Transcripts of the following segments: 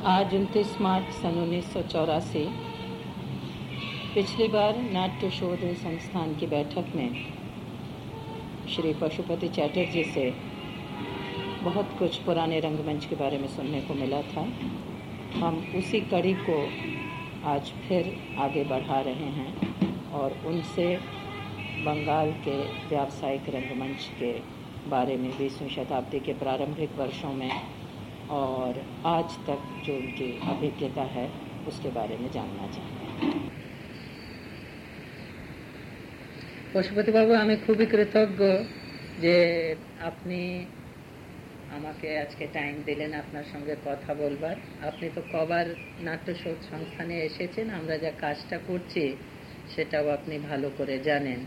आज उनतीस मार्च सन उन्नीस सौ चौरासी। पिछली बार नाट्य शोध संस्थान की बैठक में श्री पशुपति चैटर्जी से बहुत कुछ पुराने रंगमंच के बारे में सुनने को मिला था। हम उसी कड़ी को आज फिर आगे बढ़ा रहे हैं और उनसे बंगाल के व्यावसायिक रंगमंच के बारे में बीसवीं शताब्दी के प्रारंभिक वर्षों में और आज तक जो उनकी अभिज्ञता है उसके बारे में जानना চাই পশুপতিবাবু আমি খুবই কৃতজ্ঞ যে আপনি আমাকে আজকে টাইম দিলেন আপনার সঙ্গে কথা বলবার আপনি তো কবার নাট্যশোধ সংস্থানে এসেছেন আমরা যা কাজটা করছি সেটাও আপনি ভালো করে জানেন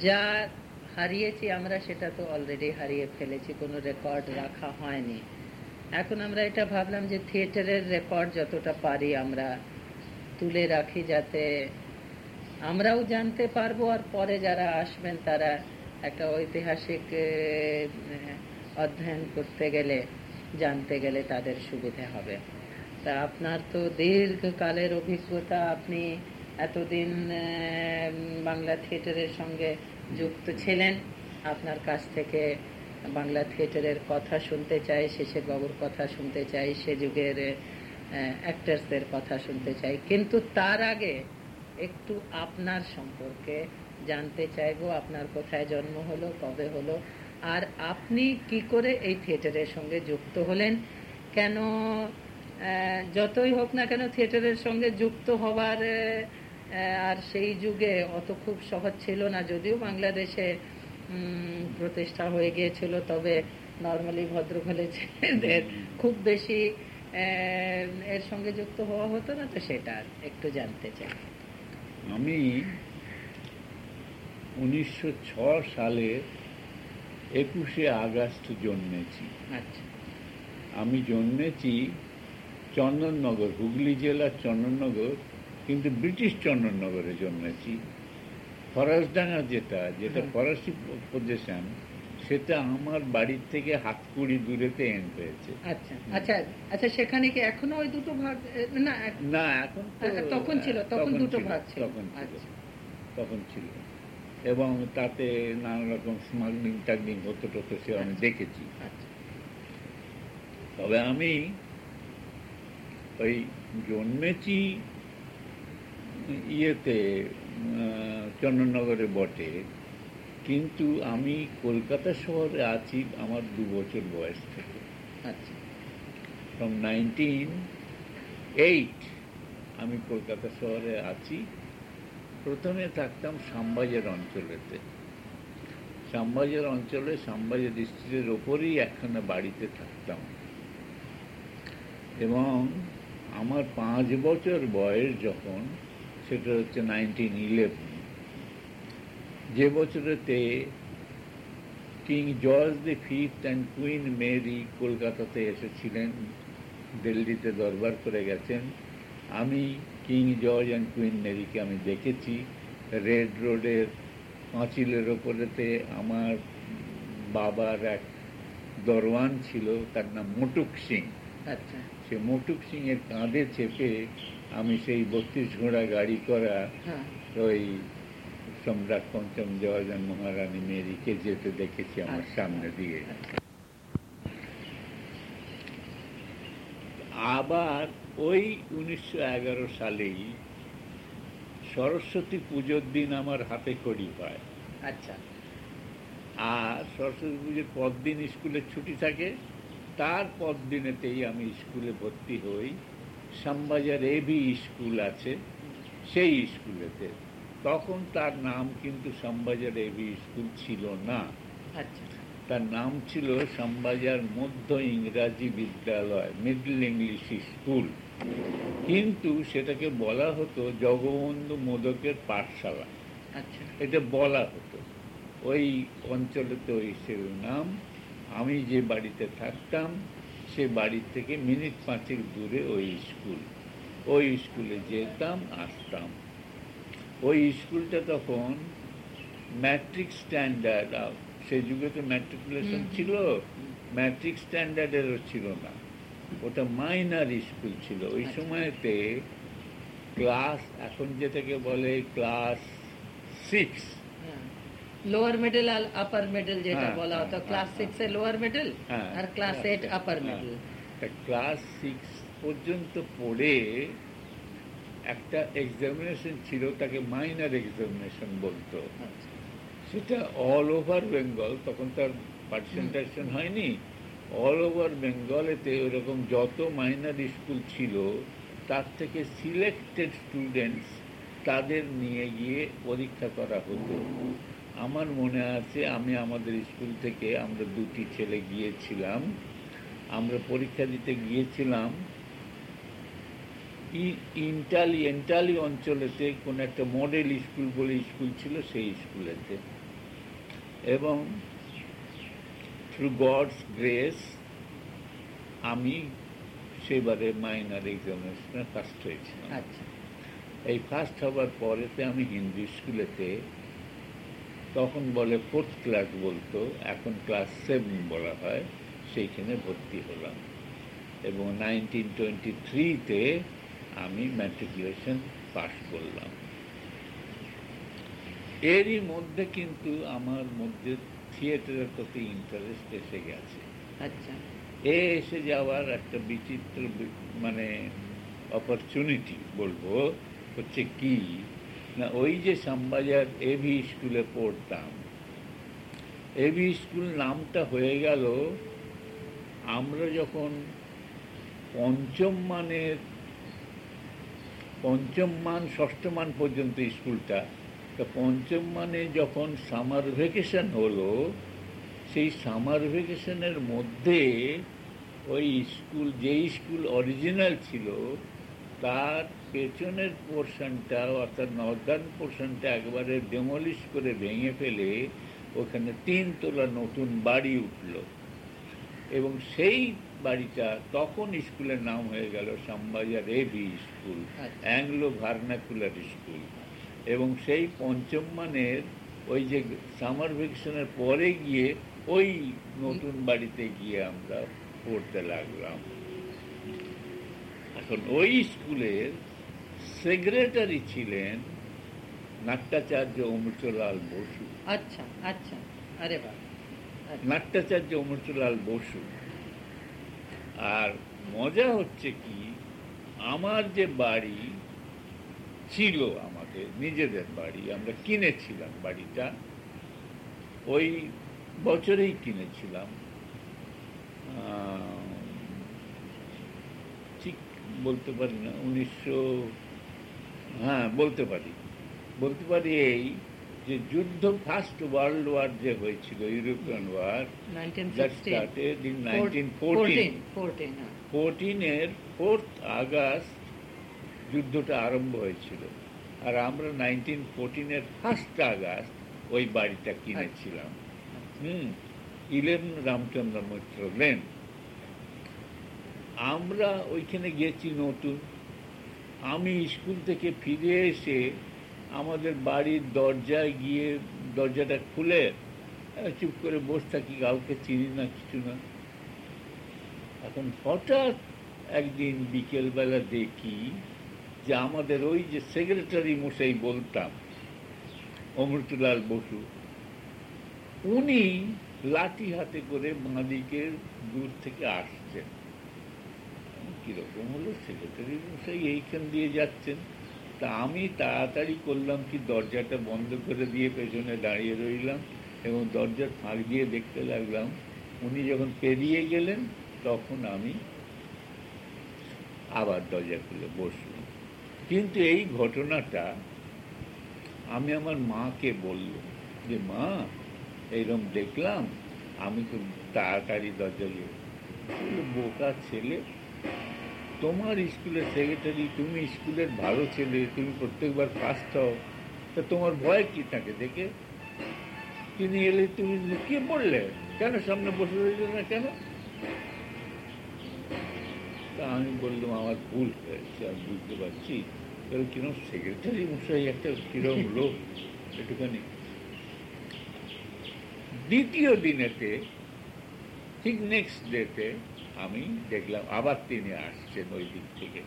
যা হারিয়েছি আমরা, সেটা তো অলরেডি হারিয়ে ফেলেছি, কোনো রেকর্ড রাখা হয়নি। এখন আমরা এটা ভাবলাম যে থিয়েটারের রেকর্ড যতটা পারি আমরা তুলে রাখি যাতে আমরাও জানতে পারব আর পরে যারা আসবেন তারা একটা ঐতিহাসিক অধ্যয়ন করতে গেলে, জানতে গেলে তাদের সুবিধে হবে। তা আপনার তো দীর্ঘকালের অভিজ্ঞতা, আপনি এতদিন বাংলা থিয়েটারের সঙ্গে যুক্ত ছিলেন। আপনার কাছ থেকে বাংলা থিয়েটারের কথা শুনতে চাই, শেষের বাবুর কথা শুনতে চাই, সে যুগের অ্যাক্টার্সদের কথা শুনতে চাই। কিন্তু তার আগে একটু আপনার সম্পর্কে জানতে চাইব আপনার কোথায় জন্ম হলো, কবে হলো, আর আপনি কি করে এই থিয়েটারের সঙ্গে যুক্ত হলেন? কেন যতই হোক না কেন থিয়েটারের সঙ্গে যুক্ত হওয়ার আর সেই যুগে অত খুব সহজ ছিল না যদিও বাংলাদেশে প্রতিষ্ঠা হয়ে গিয়েছিল তবে নর্মালি ভদ্রঘলে ছেলেদের খুব বেশি এর সঙ্গে যুক্ত হওয়া হতো না তো সেটা একটু জানতে চাই। আমি উনিশশো সালে একুশে আগস্ট জন্মেছি। আচ্ছা। আমি জন্মেছি চন্দননগর হুগলি জেলার চন্দননগর কিন্তু ব্রিটিশ চন্দননগরে জন্মেছি। ফরাসডাঙ্গা যেটা যেটা ফরাসি পজিশন সেটা আমার বাড়ির থেকে হাত কুড়ি দূরেতে এন্ড হয়েছে। আচ্ছা আচ্ছা আচ্ছা সেখানে কি এখনও ওই দুটো ভাগ না না এখন তখন ছিল তখন দুটো ভাগ ছিল। তখন ছিল তখন ছিল। এবং তাতে নানা রকম স্মাগলিং টাগলিং হতো টতো সে আমি দেখেছি। তবে আমি ওই জন্মেছি ইয়েতে চন্দননগরে বটে। কিন্তু আমি কলকাতা শহরে আছি আমার দু বছর বয়স থেকে। আচ্ছা। ফ্রম নাইনটিন এইট আমি কলকাতা শহরে আছি। প্রথমে থাকতাম শ্যামবাজার অঞ্চলেতে। শ্যামবাজার অঞ্চলে শ্যামবাজার ডিস্ট্রিক্টের ওপরেই একখানা বাড়িতে থাকতাম। এবং আমার পাঁচ বছর বয়স যখন সেটা হচ্ছে নাইনটিন ইলেভেন যে বছরেতে king George the fifth and queen Mary কলকাতাতে এসেছিলেন দিল্লিতে দরবার করে গেছেন। আমি কিং জর্জ অ্যান্ড কুইন মেরিকে আমি দেখেছি। রেড রোডের পাঁচিলের ওপরেতে আমার বাবার এক দরওয়ান ছিল তার নাম মোটুক সিং। আচ্ছা। সে মোটুক সিং এর কাঁধে চেপে আমি সেই বত্রিশ ঘোড়া গাড়ি করা হ্যাঁ। ওই সম্রাট পঞ্চম জওয়াজান মহারানী মেরিকে যেতে দেখেছি আমার আচ্ছা। সামনে দিয়ে। আবার ওই উনিশশো এগারো সালেই সরস্বতী পুজোর দিন আমার হাতে কড়ি পায়। আচ্ছা। আর সরস্বতী পুজোর পর দিন স্কুলের ছুটি থাকে তার পর দিনেতেই আমি স্কুলে ভর্তি হই। শ্যামবাজার এবি স্কুল আছে সেই স্কুলেতে। তখন তার নাম কিন্তু শ্যামবাজার এবি স্কুল ছিল না। আচ্ছা। তার নাম ছিল শ্যামবাজার মধ্য ইংরাজি বিদ্যালয় মিডল ইংলিশ স্কুল। কিন্তু সেটাকে বলা হতো জগবন্ধু মোদকের পাঠশালা। আচ্ছা। এটা বলা হতো। ওই অঞ্চলেতে ওই সে নাম। আমি যে বাড়িতে থাকতাম সে বাড়ি থেকে মিনিট পাঁচেক দূরে ওই স্কুল। ওই স্কুলে যেতাম আসতাম। ওই স্কুলটা তখন ম্যাট্রিক স্ট্যান্ডার্ড সে যুগে তো ম্যাট্রিকুলেশন ছিল ম্যাট্রিক স্ট্যান্ডার্ডেরও ছিল না। ওটা মাইনার স্কুল ছিল। ওই আচ্ছা। সময়তে ক্লাস এখন যেটাকে বলে ক্লাস সিক্স লোয়ার মিডল আর আপার মিডল যেটা হ্যাঁ, বলা হতো হ্যাঁ, ক্লাস হ্যাঁ, সিক্স এ লোয়ার মিডল হ্যাঁ, আর ক্লাস এইট আপার হ্যাঁ। মিডল ক্লাস সিক্স পর্যন্ত পড়ে একটা এক্সামিনেশন ছিল তাকে মাইনার এক্সামিনেশন বলতো। সেটা অল ওভার বেঙ্গল তখন তার পার্সেন্টেশন হয়নি। অল ওভার বেঙ্গলেতে ওরকম যত মাইনার স্কুল ছিল তার থেকে সিলেক্টেড স্টুডেন্টস তাদের নিয়ে গিয়ে পরীক্ষা করা হতো। আমার মনে আছে আমি আমাদের স্কুল থেকে আমরা দুটি ছেলে গিয়েছিলাম। আমরা পরীক্ষা দিতে গিয়েছিলাম। ইন্টালি এন্টালি অঞ্চলেতে কোন একটা মডেল স্কুল বলে স্কুল ছিল সেই স্কুলেতে। এবং থ্রু গডস গ্রেস আমি সেবারে মাইনার এক্সামিনেশনে ফার্স্ট হয়েছিলাম। আচ্ছা। এই ফার্স্ট হবার পরেতে আমি হিন্দি স্কুলেতে তখন বলে ফোর্থ ক্লাস বলতো এখন ক্লাস সেভেন বলা হয় সেইখানে ভর্তি হলাম। এবং নাইনটিন টোয়েন্টি থ্রিতে আমি ম্যাট্রিকুলেশন পাস করলাম। এরই মধ্যে কিন্তু আমার মধ্যে থিয়েটারের প্রতি ইন্টারেস্ট এসে গেছে। আচ্ছা। এ এসে যাওয়ার একটা বিচিত্র মানে অপরচুনিটি বলব হচ্ছে কি? না, ওই যে শ্যামবাজার এভি স্কুলে পড়তাম। এভি স্কুল নামটা হয়ে গেল, আমরা যখন পঞ্চম মানের, পঞ্চম মান, ষষ্ঠ মান পর্যন্ত স্কুলটা তা পঞ্চম মানে যখন সামার ভ্যাকেশন হলো, সেই সামার ভ্যাকেশনের মধ্যে ওই স্কুল যেই স্কুল অরিজিনাল ছিল, তার পেছনের পোর্শনটা অর্থাৎ নর্দার্ন পোর্শনটা একবারে ডেমলিশ করে ভেঙে ফেলে ওখানে তিনতলা নতুন বাড়ি উঠল। এবং সেই বাড়িটা তখন স্কুলের নাম হয়ে গেল Shyambazar AV school. Anglo vernacular school এবং সেই পঞ্চম মানের ওই যে সামার ভ্যাকেশনের পরে গিয়ে ওই নতুন বাড়িতে গিয়ে আমরা পড়তে লাগলাম। এখন ওই স্কুলের সেক্রেটারি ছিলেন নাট্যাচার্য অমৃতলাল বসু। আচ্ছা আচ্ছা। আরে বাহ আচ্ছা। নাট্যাচার্য অমৃতলাল বসু। আর মজা হচ্ছে কি আমার যে বাড়ি ছিল আমাদের নিজেদের বাড়ি আমরা কিনেছিলাম বাড়িটা। ওই বছরেই কিনেছিলাম। আহ, ঠিক বলতে পারি না উনিশশো হ্যাঁ বলতে পারি। বলতে পারি এই যে যুদ্ধ ফার্স্ট ওয়ার্ল্ড ওয়ার যে হয়েছিল European war that 1916 started in 1914 14 14। 14 এর ফোর্থ আগস্ট যুদ্ধটা আরম্ভ হয়েছিল। আর আমরা নাইনটিন ফোরটিনের ফার্স্ট আগস্ট ওই বাড়িটা কিনেছিলাম। হুম ইলেভেন রামচন্দ্র মৈত্র লেন। আমরা ওইখানে গেছি নতুন। আমি স্কুল থেকে ফিরে এসে আমাদের বাড়ির দরজায় গিয়ে দরজাটা খুলে চুপ করে বসে থাকি, কাউকে চিনি না, কিছু না। এখন হঠাৎ একদিন বিকেলবেলা দেখি যে আমাদের ওই যে সেক্রেটারি মশাই বলতাম, অমৃতলাল বসু, উনি লাঠি হাতে করে বাঁদিকের দূর থেকে আসছেন। কীরকম হলো? সেক্রেটারি মশাই এইখান দিয়ে যাচ্ছেন। তা আমি তাড়াতাড়ি করলাম কি দরজাটা বন্ধ করে দিয়ে পেছনে দাঁড়িয়ে রইলাম এবং দরজার ফাঁক দিয়ে দেখতে লাগলাম উনি যখন পেরিয়ে গেলেন তখন আমি আবার দরজা খুলে বসলাম। কিন্তু এই ঘটনাটা আমি আমার মাকে বললাম যে, মা এইরকম দেখলাম, আমি খুব তাড়াতাড়ি দরজা বোকা ছেলে তোমার স্কুলের সেক্রেটারি তুমি স্কুলের ভালো ছেলে, তুমি প্রত্যেকবার ফার্স্ট হও তা তোমার ভয় কি থাকে দেখে? তিনি এলে তুমি লুকিয়ে পড়লে, কেন সামনে বসে রইলে না কেন? তা আমি বললাম, আমার ভুল হয়েছে, আমি বুঝতে পারছি। এবার কিরম সেক্রেটারি মশাই, একটা কিরম লোক, একটুখানি। দ্বিতীয় দিনেতে, ঠিক নেক্সট ডেতে আমি দেখলাম, আবার তিনি আসছেন ওই দিক থেকে।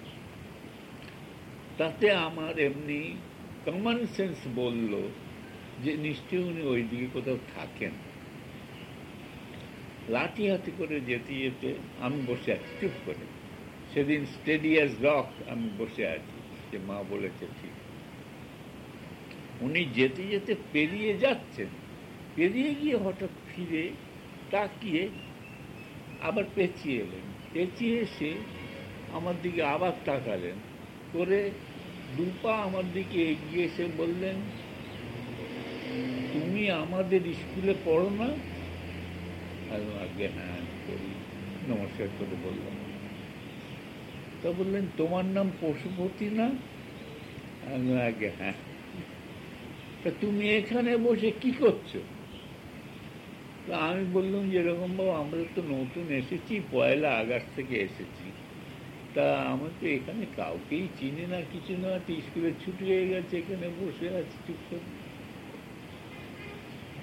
তাতে আমার এমনি কমন সেন্স বলল যে নিশ্চয়ই উনি ওই দিকে কোথাও থাকেন। লাঠি হাতে করে যেতে যেতে আমি বসে আছি, চুপ করে। সেদিন স্টেডিয়াস রক আমি বসে আছি, যে মা বলেছে ঠিক। উনি যেতে যেতে পেরিয়ে যাচ্ছেন। পেরিয়ে গিয়ে হঠাৎ ফিরে তাকিয়ে আবার পেঁচিয়ে এলেন। পেঁচিয়ে এসে আমার দিকে আবার তাকালেন। করে দুপা আমার দিকে এগিয়ে এসে বললেন, তুমি আমাদের স্কুলে পড়ো না? আমি আগে হ্যাঁ করি, নমস্কার করে বললাম। তা বললেন, তোমার নাম পশুপতি না? আমি আগে হ্যাঁ তা তুমি এখানে বসে কি করছ? তা আমি বললাম যেরকম বাবু, আমরা তো নতুন এসেছি, পয়লা আগস্ট থেকে এসেছি। তা আমি তো এখানে কাউকেই চিনি না, কিছু না স্কুলের ছুটি হয়ে গেছে, এখানে বসে আছি চুপচাপ।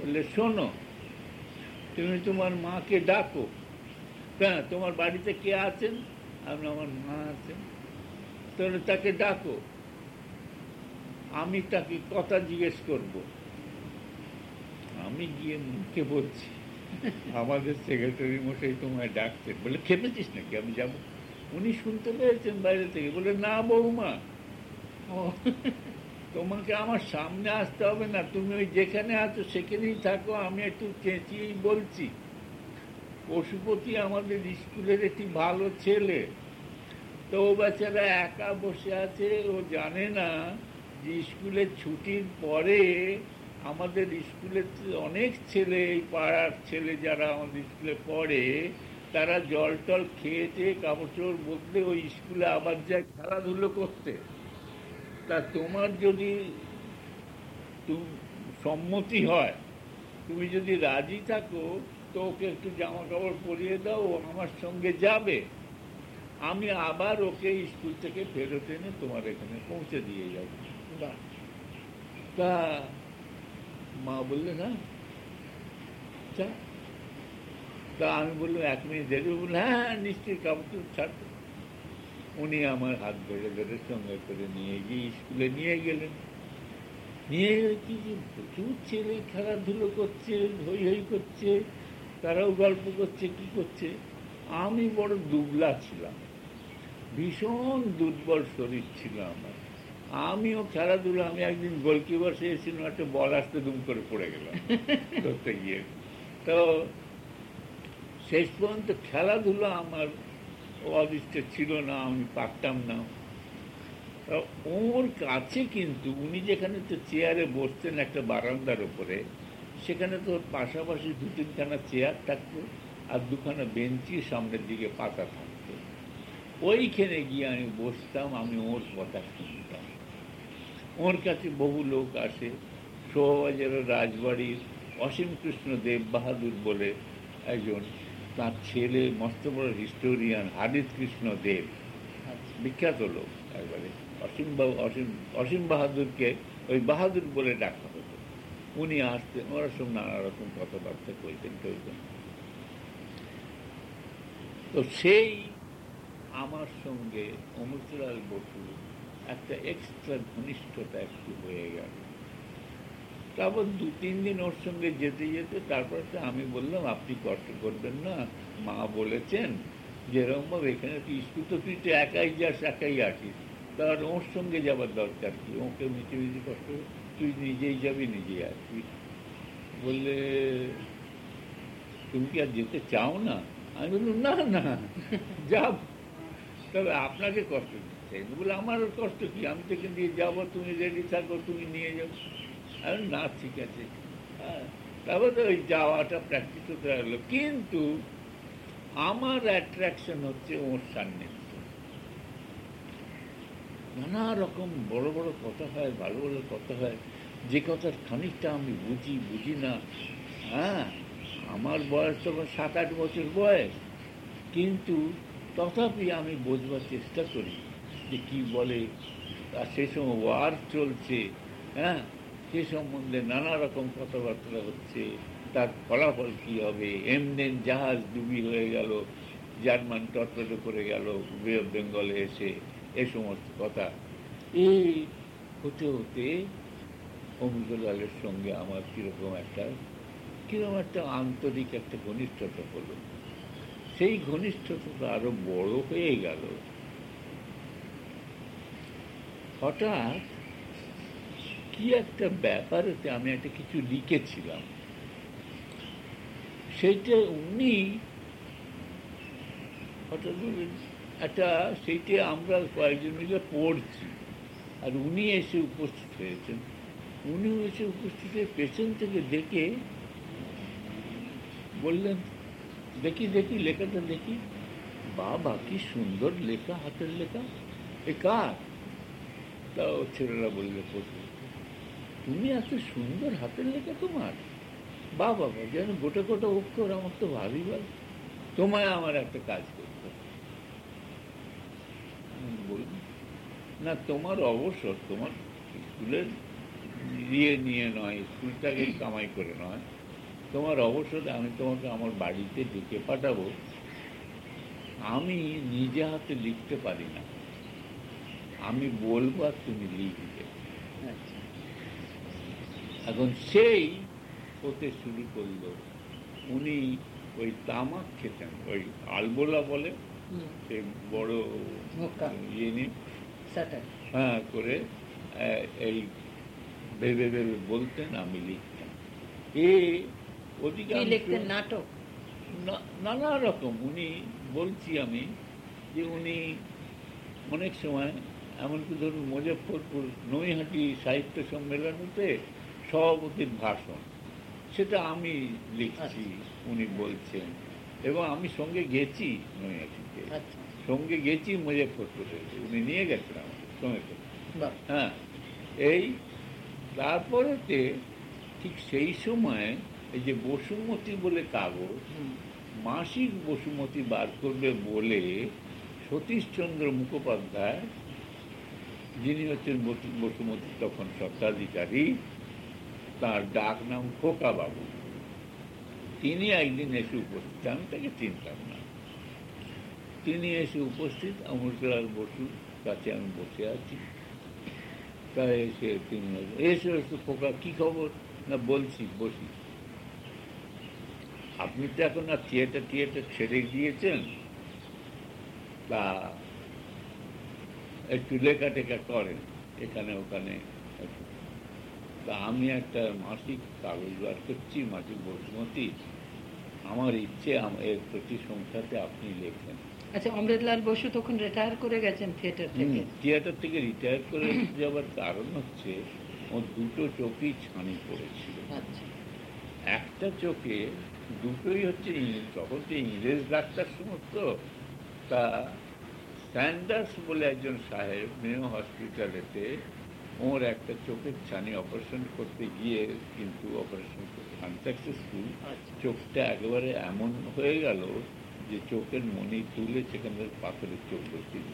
বললে, শোনো, তুমি তোমার মাকে ডাকো। হ্যাঁ তোমার বাড়িতে কে আছেন? আমি, আমার মা আছেন। তাহলে তাকে ডাকো। আমি তাকে কথা জিজ্ঞেস করব। আমি গিয়ে মুখে বলছি, আমাদের সেক্রেটারি মশাই তোমায় ডাকছেন বলে, খেপেছিস নাকি? আমি যাব। উনি শুনতে পেয়েছেন বাইরে থেকে। বলে, না বৌমা, তোমাকে আমার সামনে আসতে হবে না। তুমি ওই যেখানে আছো সেখানেই থাকো, আমি একটু চেঁচিয়েই বলছি। পশুপতি আমাদের স্কুলের একটি ভালো ছেলে। তো ও বেচারা একা বসে আছে, ও জানে না যে স্কুলের ছুটির পরে আমাদের স্কুলের অনেক ছেলে, এই পাড়ার ছেলে যারা আমাদের স্কুলে পড়ে, তারা জল টল খেয়েছে কাপড় চোপড় ওই স্কুলে আবার যায় খেলাধুলো করতে। তা তোমার যদি সম্মতি হয়, তুমি যদি রাজি থাকো, তো ওকে একটু জামা কাপড় পরিয়ে দাও, ও আমার সঙ্গে যাবে। আমি আবার ওকে স্কুল থেকে ফেরত এনে তোমার এখানে পৌঁছে দিয়ে যাব। তা মা বললে না। তা? আমি বললাম এক মিনিট দেখে বললাম হ্যাঁ, হ্যাঁ নিশ্চয়ই কাপড় ছাড়তে উনি আমার হাত ধরে ধরে সঙ্গে করে নিয়ে গিয়ে স্কুলে নিয়ে গেলেন। নিয়ে গেলে কি যে প্রচুর ছেলে খেলাধুলো করছে হই হই করছে তারাও গল্প করছে কি করছে? আমি বড় দুবলা ছিলাম ভীষণ দুর্বল শরীর ছিল আমার। আমিও খেলাধুলো আমি একদিন গোলকিপার চেয়েছিলাম একটা বল আসতে দুম করে পড়ে গেলাম। ধরতে গিয়ে। তো শেষ পর্যন্ত খেলাধুলো আমার অদৃষ্ট ছিল না আমি পারতাম না। ওর কাছে কিন্তু উনি যেখানে তো চেয়ারে বসতেন একটা বারান্দার ওপরে সেখানে তো পাশাপাশি দু তিনখানা চেয়ার থাকতো আর দুখানা বেঞ্চি সামনের দিকে পাতা থাকতো। ওইখানে গিয়ে আমি বসতাম আমি ওর কথা শুনতাম। ওর কাছে বহু লোক আসে। শোভাবাজারের রাজবাড়ির অসীম কৃষ্ণ দেব বাহাদুর বলে একজন তার ছেলে, মস্ত বড় হিস্টোরিয়ান হাদিত কৃষ্ণ দেব। বিখ্যাত লোক একবারে। অসীম অসীম অসীম বাহাদুরকে ওই বাহাদুর বলে ডাকা হতো। উনি আসতেন ওরা সব নানা রকম কথাবার্তা কইতেন টইতেন তো সেই আমার সঙ্গে অমৃতলাল বসু একটা এক্সট্রা ঘনিষ্ঠতা একটু হয়ে গেল। তারপর দু, তিন দিন ওর সঙ্গে যেতে যেতে তারপর তো আমি বললাম, আপনি কষ্ট করবেন না। মা বলেছেন যেরকমভাবে এখানে তুই স্কুল তো তুই তো একাই যাস, একাই আসিস। তার ওর সঙ্গে যাবার দরকার কি? ওকে মিচে মিচে কষ্ট তুই নিজেই যাবি, নিজেই আসবি। বললে, তুমি কি আর যেতে চাও না? আমি বললাম, না না, যাব। তবে আপনাকে কষ্ট বলে আমার কষ্ট কি? আমি এখান দিয়ে যাব, তুমি রেডি থাকো, তুমি নিয়ে যাব আমি, না, ঠিক আছে। হ্যাঁ তারপর তো ওই যাওয়াটা প্র্যাকটিস হতে লাগল। কিন্তু আমার অ্যাট্রাকশন হচ্ছে ওর সান্নিধ্য। নানা রকম বড় বড় কথা হয়, ভালো ভালো কথা হয়। যে কথার খানিকটা আমি বুঝি বুঝি না। হ্যাঁ আমার বয়স তখন সাত আট বছর বয়স। কিন্তু তথাপি আমি বোঝবার চেষ্টা করি। যে কি বলে, আর সে সময় ওয়ার চলছে হ্যাঁ? সে সম্বন্ধে নানা রকম কথাবার্তা হচ্ছে, তার ফলাফল কি হবে? এমদেন জাহাজ ডুবি হয়ে গেল, জার্মান টর্পেডো করে গেল বে অফ বেঙ্গলে এসে, এ সমস্ত কথা। এই হতে হতে অমৃতলালের সঙ্গে আমার কীরকম একটা কীরকম একটা আন্তরিক একটা ঘনিষ্ঠতা হলো। সেই ঘনিষ্ঠতা আরও বড় হয়ে গেল। হঠাৎ কি একটা ব্যাপারেতে আমি একটা কিছু লিখেছিলাম। সেইটা উনি হঠাৎ একটা সেইটা আমরা কয়েকজন মিলে পড়ছি। আর উনি এসে উপস্থিত হয়েছেন। উনি এসে উপস্থিত হয়ে পেছন থেকে দেখে বললেন, দেখি দেখি, লেখাটা দেখি। বাবা, কি সুন্দর লেখা, হাতের লেখা। এ কার? তাও ছেলেরা বললে প্রচুর তুমি এত সুন্দর হাতের লেখা তোমার। বা বাবা, যেন গোটা গোটা অক্ষর আমার তো ভাবি বল তোমায় আমার একটা কাজ করতে বলুন না, তোমার অবসর তোমার স্কুলের ইয়ে নিয়ে নয়, স্কুলটাকে কামাই করে নয়। তোমার অবসরে আমি তোমাকে আমার বাড়িতে ডেকে পাঠাবো। আমি নিজে হাতে লিখতে পারি না। আমি বলব আর তুমি লিখবে। আচ্ছা। এখন সেই হতে শুরু করল। উনি ওই তামাক খেতেন ওই আলবোলা বলে সে বড়। ইয়ে নিয়ে। হ্যাঁ করে এই ভেবে ভেবে বলতেন আমি লিখতাম। এ কি অধিকাংশ লিখতেন নাটক? নানা রকম। উনি বলছি আমি যে উনি অনেক সময় এমনকি ধরুন মুজফ্ফরপুর নৈহাটি সাহিত্য সম্মেলনতে সভাপতির ভাষণ। সেটা আমি লিখছি উনি বলছেন। এবং আমি সঙ্গে গেছি নৈহাটিতে। আচ্ছা। সঙ্গে গেছি মুজফ্ফরপুরে। উনি নিয়ে গেছেন আমাকে সঙ্গে। হ্যাঁ এই তারপরেতে ঠিক সেই সময় এই যে বসুমতী বলে কাগজ মাসিক বসুমতি বার করবে বলে সতীশচন্দ্র মুখোপাধ্যায় যিনি হচ্ছেন বসুমতী তখন স্বত্বাধিকারী, তার ডাক নাম খোকা বাবু তিনি একদিন এসে উপস্থিত, আমি তাকে চিনতাম না। তিনি এসে উপস্থিত অমৃতলাল বসুর কাছে আমি বসে আছি। তাই এসে তিনি এসো এসো খোকা, কি খবর? না, বলছি, বসি। আপনি তো এখন আর থিয়েটার থিয়েটার ছেড়ে দিয়েছেন। তা একটু লেখা টেখা করেন এখানে ওখানে। তা আমি একটা মাসিক কাগজ বার করছি মাসিক বসুমতী। আমার ইচ্ছে এর প্রতি সংখ্যাতে আপনি লেখেন। আচ্ছা অমৃতলাল বসু তখন রিটায়ার করে গেছেন থিয়েটার থেকে? থিয়েটার থেকে রিটায়ার করে যাওয়ার কারণ হচ্ছে ওর দুটো চোখেই ছানি পড়েছিল। আচ্ছা। একটা চোখে দুটোই হচ্ছে ইংরেজ তখন তো ইংরেজ ডাক্তার সমস্ত। তা স্যান্ডার্স বলে একজন সাহেব মেয় হসপিটালেতে ওর একটা চোখের ছানি অপারেশন করতে গিয়ে কিন্তু অপারেশন আনসাকসেসফুল আচ্ছা। চোখটা একেবারে এমন হয়ে গেল যে চোখের মনি তুলে সেখানে পাথরের চোখ বসিয়ে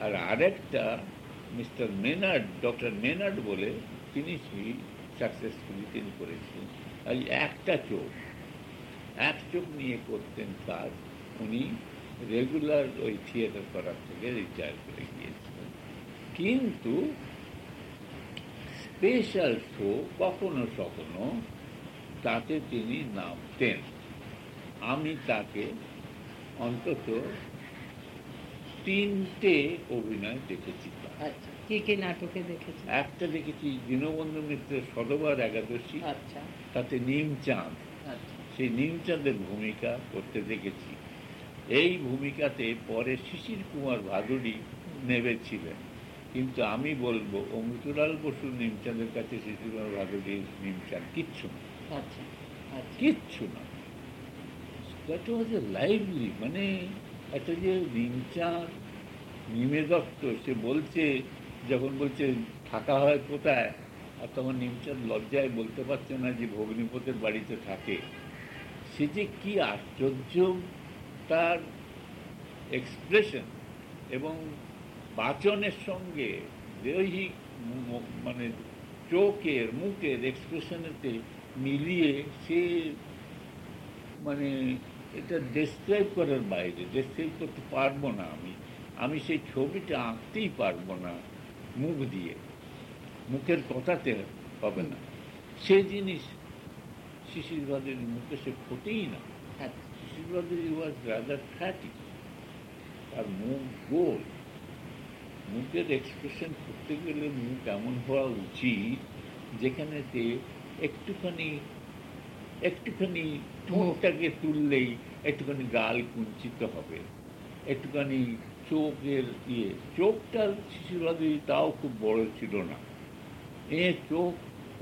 আর আরেকটা মিস্টার মেনার্ড ডক্টর মেনার্ড বলে তিনি সেই সাকসেসফুলি তিনি করেছিলেন। আর একটা চোখ এক চোখ নিয়ে করতেন কাজ উনি রেগুলার ওই থিয়েটার করার থেকে রিটায়ার করে গিয়েছিলেন কিন্তু স্পেশাল শো কখনো কখনো তাতে তিনি নামতেন। আমি তাকে অন্তত তিনটে অভিনয় দেখেছি। আচ্ছা কি কি নাটকে দেখেছেন? একটা দেখেছি দীনবন্ধু মিত্রের সদবার একাদশী। আচ্ছা। তাতে নিমচাঁদ। আচ্ছা। সেই নিমচাঁদের ভূমিকা করতে দেখেছি। এই ভূমিকাতে পরে শিশির কুমার ভাদুড়ি নেবেছিলেন কিন্তু আমি বলব অমৃতলাল বসু নিমচাঁদের কাছে শিশির কুমার ভাদুড়ির নিমচাঁদ কিচ্ছু না। আচ্ছা আচ্ছা। কিচ্ছু না। দ্যাট ওয়াজ এ লাইভলি মানে একটা যে নিমচাঁদ নিমে দত্ত সে বলছে যখন বলছে থাকা হয় কোথায়? আর তখন নিমচাঁদ লজ্জায় বলতে পারছে না যে ভগ্নিপথের বাড়িতে থাকে। সে যে কি আশ্চর্য তার এক্সপ্রেশন এবং বাচনের সঙ্গে দৈহিক মানে চোখের, মুখের এক্সপ্রেশনেতে মিলিয়ে সে মানে এটা ডেসক্রাইব করার বাইরে ডেসক্রাইব করতে পারব না আমি। আমি সেই ছবিটা আঁকতেই পারব না মুখ দিয়ে। মুখের কথাতে হবে না। সে জিনিস শিশির ভাদের মুখে সে ফোটেই না। আচ্ছা ভাদের ওয়াজ রাদার ফ্যাটি তার মুখ গোল মুখের এক্সপ্রেশন করতে গেলে মুখ এমন হওয়া উচিত যেখানেতে একটুখানি একটুখানি ঠোঁটটাকে তুললেই একটুখানি গাল কুঞ্চিত হবে। একটুখানি চোখের ইয়ে চোখটা শিশুবাদী তাও খুব বড় ছিল না। এ চোখ,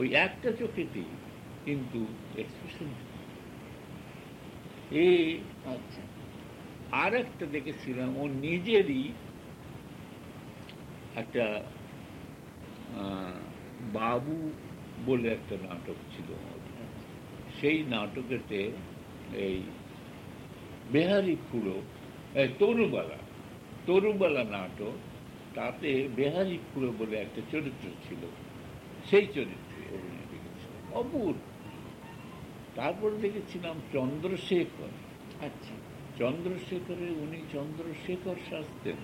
ওই একটা চোখেতেই কিন্তু এক্সপ্রেশন আচ্ছা। আর একটা দেখেছিলাম, ও নিজেরই একটা বাবু বলে একটা নাটক ছিল সেই নাটকেতে এই বেহারি খুঁড়ো তরুবালা তরুবালা নাটক, তাতে বেহারি খুঁড়ো বলে একটা চরিত্র ছিল। সেই চরিত্রে অভিনয় দেখেছিলাম অপূর্ব। তারপর দেখেছিলাম চন্দ্রশেখর। আচ্ছা। চন্দ্রশেখরে উনি চন্দ্রশেখর শাস্তেন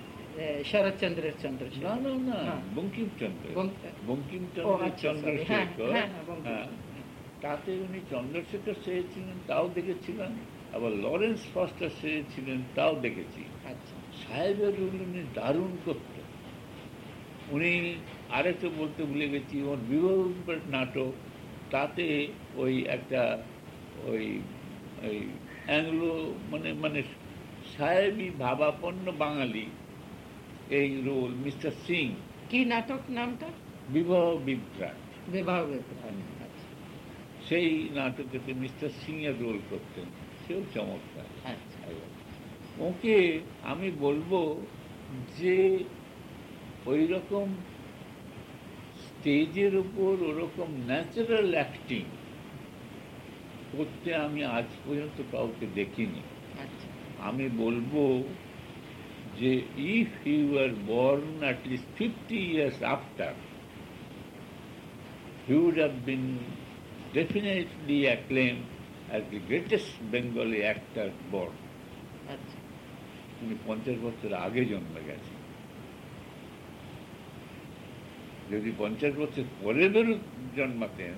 শরৎচন্দ্রের চন্দ্রশেখর। না না না। বঙ্কিমচন্দ্র বঙ্ক- ও, বঙ্কিমচন্দ্র sorry. চন্দ্রশেখর। হ্যাঁ। হ্যাঁ। তাতে উনি চন্দ্রশেখর সেরেছিলেন তাও দেখেছিলাম। আবার লরেন্স ফস্টার সেরেছিলেন তাও দেখেছি। আচ্ছা। সাহেবের রুল উনি দারুণ করত উনি আরেকটা বলতে ভুলে গেছি ওর বিবাহ নাটক তাতে ওই একটা ওই ওই অ্যাংলো মানে মানে সাহেবই ভাবাপন্ন বাঙালি এই রোল মিস্টার সিং। কি নাটক নামটা? বিবাহ বিভ্রাট। বিবাহ বিভ্রাট। আচ্ছা। সেই নাটকেতে মিস্টার সিং এর রোল করতেন সেও চমৎকার। আচ্ছা। ওকে আমি বলব যে ওই রকম স্টেজের উপর ওরকম ন্যাচারাল অ্যাক্টিং করতে আমি আজ পর্যন্ত কাউকে দেখিনি। আচ্ছা। আমি বলব যে if you are born at least fifty years after he would have been definitely acclaimed as the greatest Bengali actor born. আচ্ছা। পঞ্চাশ বছর আগে জন্মে গেছে যদি পঞ্চাশ বছর পরে বেরো জন্মাতেন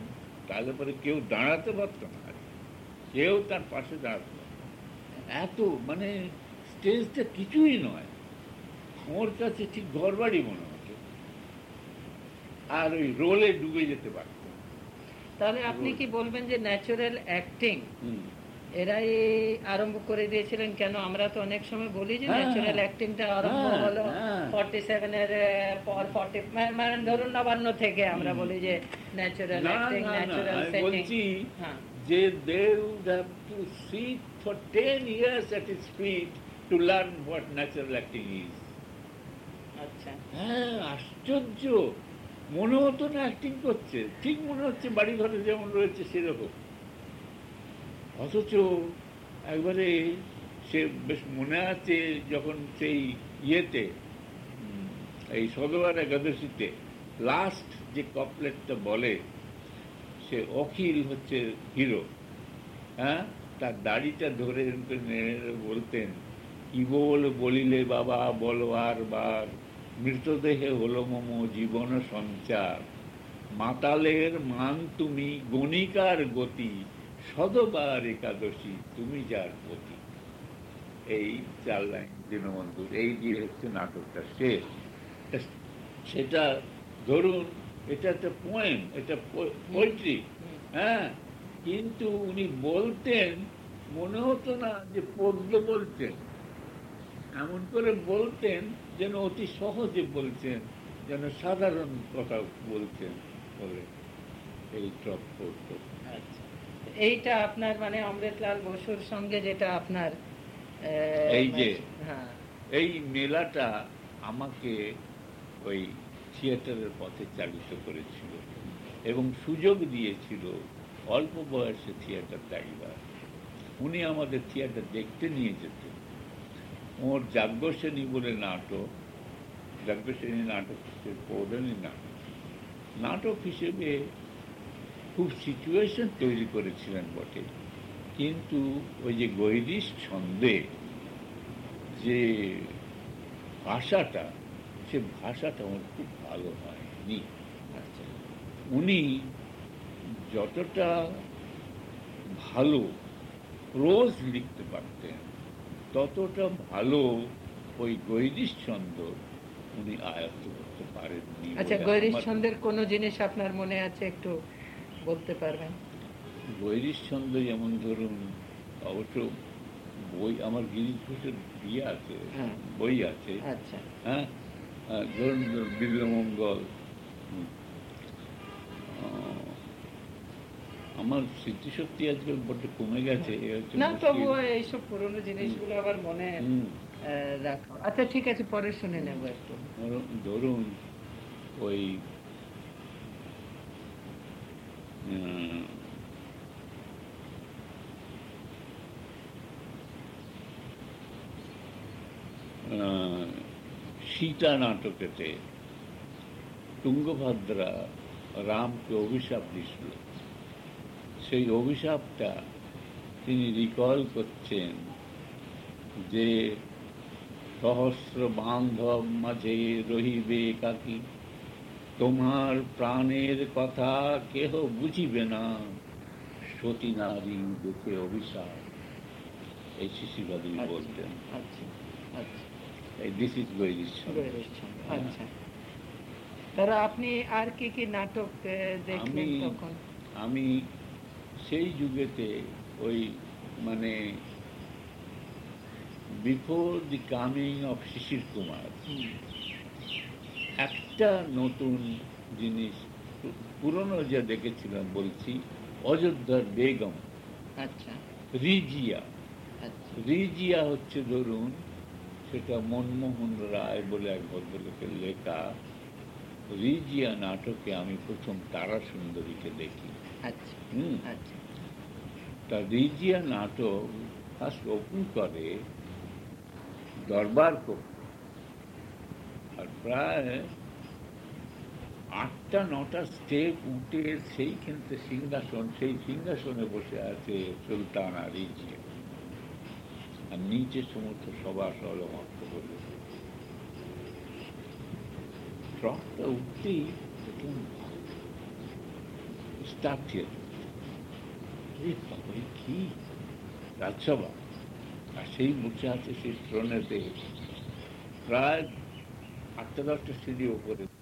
তাহলে পরে কেউ দাঁড়াতে পারত না। কেউ তার পাশে দাঁড়াতে এত মানে স্টেজটা কিছুই নয়। ওর কাছে ঠিক ঘরবাড়ি মনে হতো আর ওই রোলে ডুবে যেতে পারত। তাহলে আপনি কি বলবেন যে ন্যাচারাল অ্যাক্টিং এরাই আরম্ভ করে দিয়েছিলেন কেন? আমরা তো অনেক সময় বলি যে হ্যাঁ। ন্যাচারাল অ্যাক্টিংটা আরম্ভ হ্যাঁ, হলো হ্যাঁ। ফর্টি সেভেনের পর ফর্টি মানে ধরুন নবান্ন থেকে আমরা বলি যে ন্যাচারাল অ্যাক্টিং ন্যাচারাল সেটিং হ্যাঁ। যে would have to sit for ten years at his feet to learn what natural acting is আচ্ছা। হ্যাঁ আশ্চর্য। মনে হতো না অ্যাক্টিং করছে। ঠিক মনে হচ্ছে বাড়ি ঘরে যেমন রয়েছে সেরকম। অথচ একবারে সে বেশ মনে আছে যখন সেই ইয়েতে এই সদবার একাদশীতে লাস্ট যে কপলেটটা বলে সে অখিল হচ্ছে হিরো। হ্যাঁ? তার দাড়িটা ধরে বলতেন কি বল বলিলে বাবা বলো আর বার, মৃতদেহে হলো মম জীবন সঞ্চার। মাতালের মান তুমি গণিকার গতি, সদবার একাদশী তুমি যার গতি এই চার লাইন দীনবন্ধুর, এই দিয়ে হচ্ছে নাটকটা শেষ। সেটা ধরুন এটা একটা পোয়েম এটা পোয়েট্রি হ্যাঁ? কিন্তু উনি বলতেন মনে হতো না যে পদ্য বলতেন। এমন করে বলতেন যেন অতি সহজে বলছেন যেন সাধারণ কথা বলছেন বলে এই চপ করতো আচ্ছা। এইটা আপনার মানে অমৃতলাল বসুর সঙ্গে যেটা আপনার এই যে। হ্যাঁ। এই মেলাটা আমাকে ওই থিয়েটারের পথে চালিত করেছিল এবং সুযোগ দিয়েছিল অল্প বয়সে থিয়েটার দাঁড়িবার উনি আমাদের থিয়েটার দেখতে নিয়ে যেতেন। ওর যাজ্ঞসেনী বলে নাটক যাজ্ঞসেনী নাটক হচ্ছে পৌরাণী নাটক। নাটক হিসেবে খুব সিচুয়েশন তৈরি করেছিলেন বটে। কিন্তু ওই যে গৈরিশ ছন্দে যে ভাষাটা সে ভাষাটা আমার খুব ভালো হয়নি। আচ্ছা উনি যতটা ভালো রোজ লিখতে পারতেন ততটা ভালো ওই গৈরিশ ছন্দ উনি আয়ত্ত করতে পারেননি আচ্ছা গৈরিশ ছন্দের কোনো জিনিস আপনার মনে আছে একটু বলতে পারবেন? গৈরিশ ছন্দ যেমন ধরুন অবশ্য বই আমার গিরিশ ঘোষের ইয়ে আছে হ্যাঁ। বই আছে। আচ্ছা। হ্যাঁ? আহ, ধরুন বিদ্রমঙ্গল হুম। আমার স্মৃতিশক্তি আজকাল বড্ড কমে গেছে না। তবুও এইসব পুরোনো জিনিসগুলো আবার মনে রাখো আচ্ছা ঠিক আছে পরে শুনে নেব একটু ধরুন- ওই আহ, সীতা নাটকেতে তুঙ্গভদ্রা রামকে অভিশাপ দিছিল। সেই অভিশাপটা তিনি রিকল করছেন যে সহস্র বান্ধব মাঝে রহিবে কাকি তোমার প্রাণের কথা কেহ বুঝিবে না সতী নারী দেখে অভিশাপ। এই শিশিবাদী আচ্ছা, বলতেন আচ্ছা আচ্ছা। আচ্ছা। তারা আপনি আর কি কি নাটক দেখলেন আমি- তখন? আমি সেই যুগেতে ওই মানে before the coming of Shishir Kumar একটা নতুন জিনিস পুরনো যা দেখেছিলাম বলছি অযোধ্যার বেগম আচ্ছা। রিজিয়া। আচ্ছা। রিজিয়া হচ্ছে ধরুন সেটা মনমোহন রায় বলে এক ভদ্রলোকের লেখা। রিজিয়া নাটকে আমি প্রথম তারা সুন্দরীকে দেখি। আচ্ছা হুম? আচ্ছা। তা রিজিয়া নাটক ফার্স্ট ওপেন করে দরবার কক্ষ আর প্রায় আটটা নটা স্টেপ উঠে সেইখানতে সিংহাসন সেই সিংহাসনে বসে আছে সুলতানা রিজিয়া। আর নিচে সমস্ত সভা সলমস্ত বলে ট্রকটা উঠতেই দেখলাম স্টাফ থিয়েটার কি? রাজসভা। আর সেই বসে আছে সেই ট্রনেতে প্রায় আটটা দশটা সিঁড়ি ওপরে।